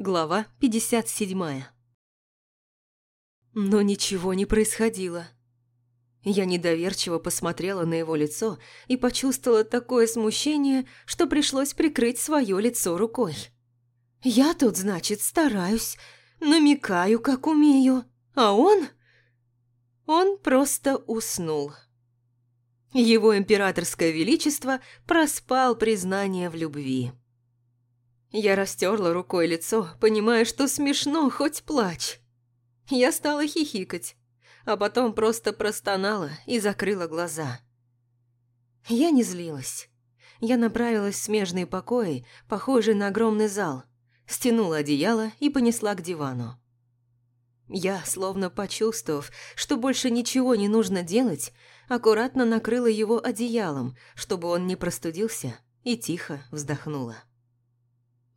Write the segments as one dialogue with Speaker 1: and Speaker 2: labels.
Speaker 1: Глава 57 Но ничего не происходило. Я недоверчиво посмотрела на его лицо и почувствовала такое смущение, что пришлось прикрыть свое лицо рукой. Я тут, значит, стараюсь, намекаю, как умею, а он... Он просто уснул. Его императорское величество проспал признание в любви. Я растерла рукой лицо, понимая, что смешно, хоть плачь. Я стала хихикать, а потом просто простонала и закрыла глаза. Я не злилась. Я направилась в смежные покои, похожие на огромный зал, стянула одеяло и понесла к дивану. Я, словно почувствовав, что больше ничего не нужно делать, аккуратно накрыла его одеялом, чтобы он не простудился, и тихо вздохнула.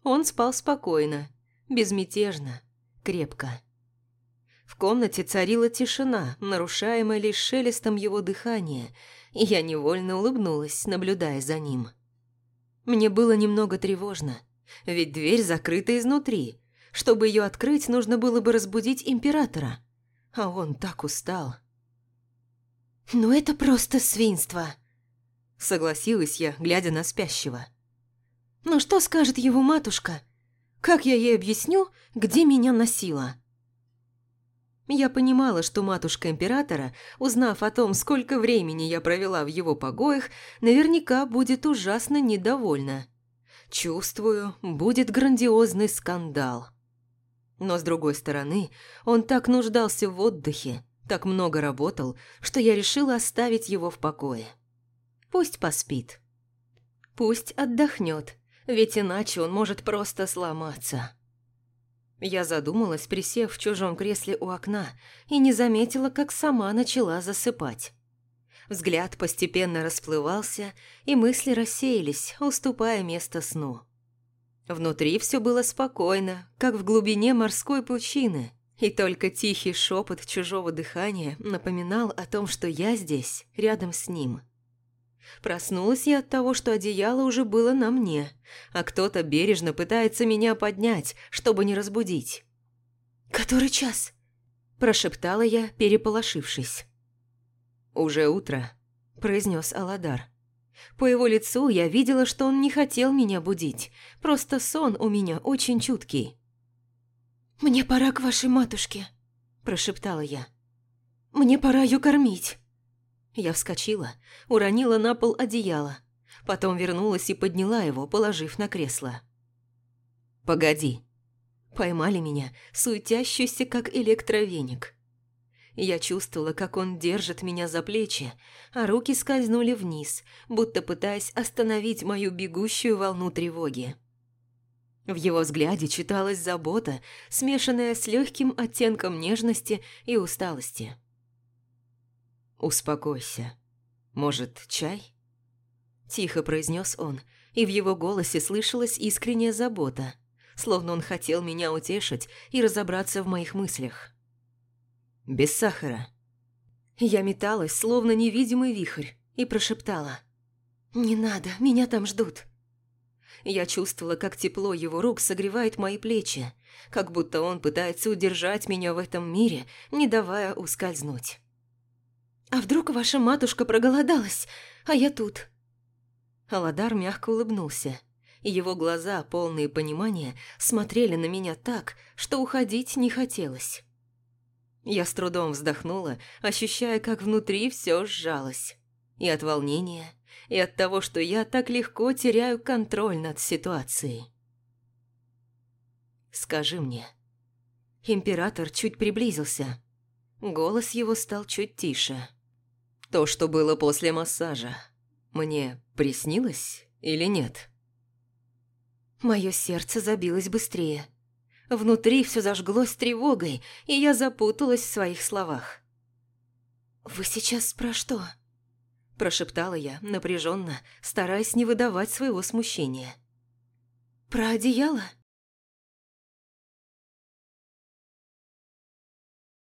Speaker 1: Он спал спокойно, безмятежно, крепко. В комнате царила тишина, нарушаемая лишь шелестом его дыхания, и я невольно улыбнулась, наблюдая за ним. Мне было немного тревожно, ведь дверь закрыта изнутри. Чтобы ее открыть, нужно было бы разбудить императора. А он так устал. «Ну это просто свинство», — согласилась я, глядя на спящего. Но что скажет его матушка? Как я ей объясню, где меня носила? Я понимала, что матушка императора, узнав о том, сколько времени я провела в его погоях, наверняка будет ужасно недовольна. Чувствую, будет грандиозный скандал. Но с другой стороны, он так нуждался в отдыхе, так много работал, что я решила оставить его в покое. Пусть поспит. Пусть отдохнет, ведь иначе он может просто сломаться. Я задумалась, присев в чужом кресле у окна, и не заметила, как сама начала засыпать. Взгляд постепенно расплывался, и мысли рассеялись, уступая место сну. Внутри все было спокойно, как в глубине морской пучины, и только тихий шепот чужого дыхания напоминал о том, что я здесь, рядом с ним – Проснулась я от того, что одеяло уже было на мне, а кто-то бережно пытается меня поднять, чтобы не разбудить. «Который час?» – прошептала я, переполошившись. «Уже утро», – произнес Аладар. По его лицу я видела, что он не хотел меня будить, просто сон у меня очень чуткий. «Мне пора к вашей матушке», – прошептала я. «Мне пора ее кормить». Я вскочила, уронила на пол одеяло, потом вернулась и подняла его, положив на кресло. «Погоди». Поймали меня, суетящуюся, как электровеник. Я чувствовала, как он держит меня за плечи, а руки скользнули вниз, будто пытаясь остановить мою бегущую волну тревоги. В его взгляде читалась забота, смешанная с легким оттенком нежности и усталости. «Успокойся. Может, чай?» Тихо произнес он, и в его голосе слышалась искренняя забота, словно он хотел меня утешить и разобраться в моих мыслях. «Без сахара». Я металась, словно невидимый вихрь, и прошептала. «Не надо, меня там ждут». Я чувствовала, как тепло его рук согревает мои плечи, как будто он пытается удержать меня в этом мире, не давая ускользнуть. «А вдруг ваша матушка проголодалась, а я тут?» Аладар мягко улыбнулся, его глаза, полные понимания, смотрели на меня так, что уходить не хотелось. Я с трудом вздохнула, ощущая, как внутри все сжалось. И от волнения, и от того, что я так легко теряю контроль над ситуацией. «Скажи мне». Император чуть приблизился. Голос его стал чуть тише. То, что было после массажа, мне приснилось или нет? Мое сердце забилось быстрее. Внутри все зажглось тревогой, и я запуталась в своих словах. «Вы сейчас про что?» Прошептала я, напряженно, стараясь не выдавать своего смущения. «Про одеяло?»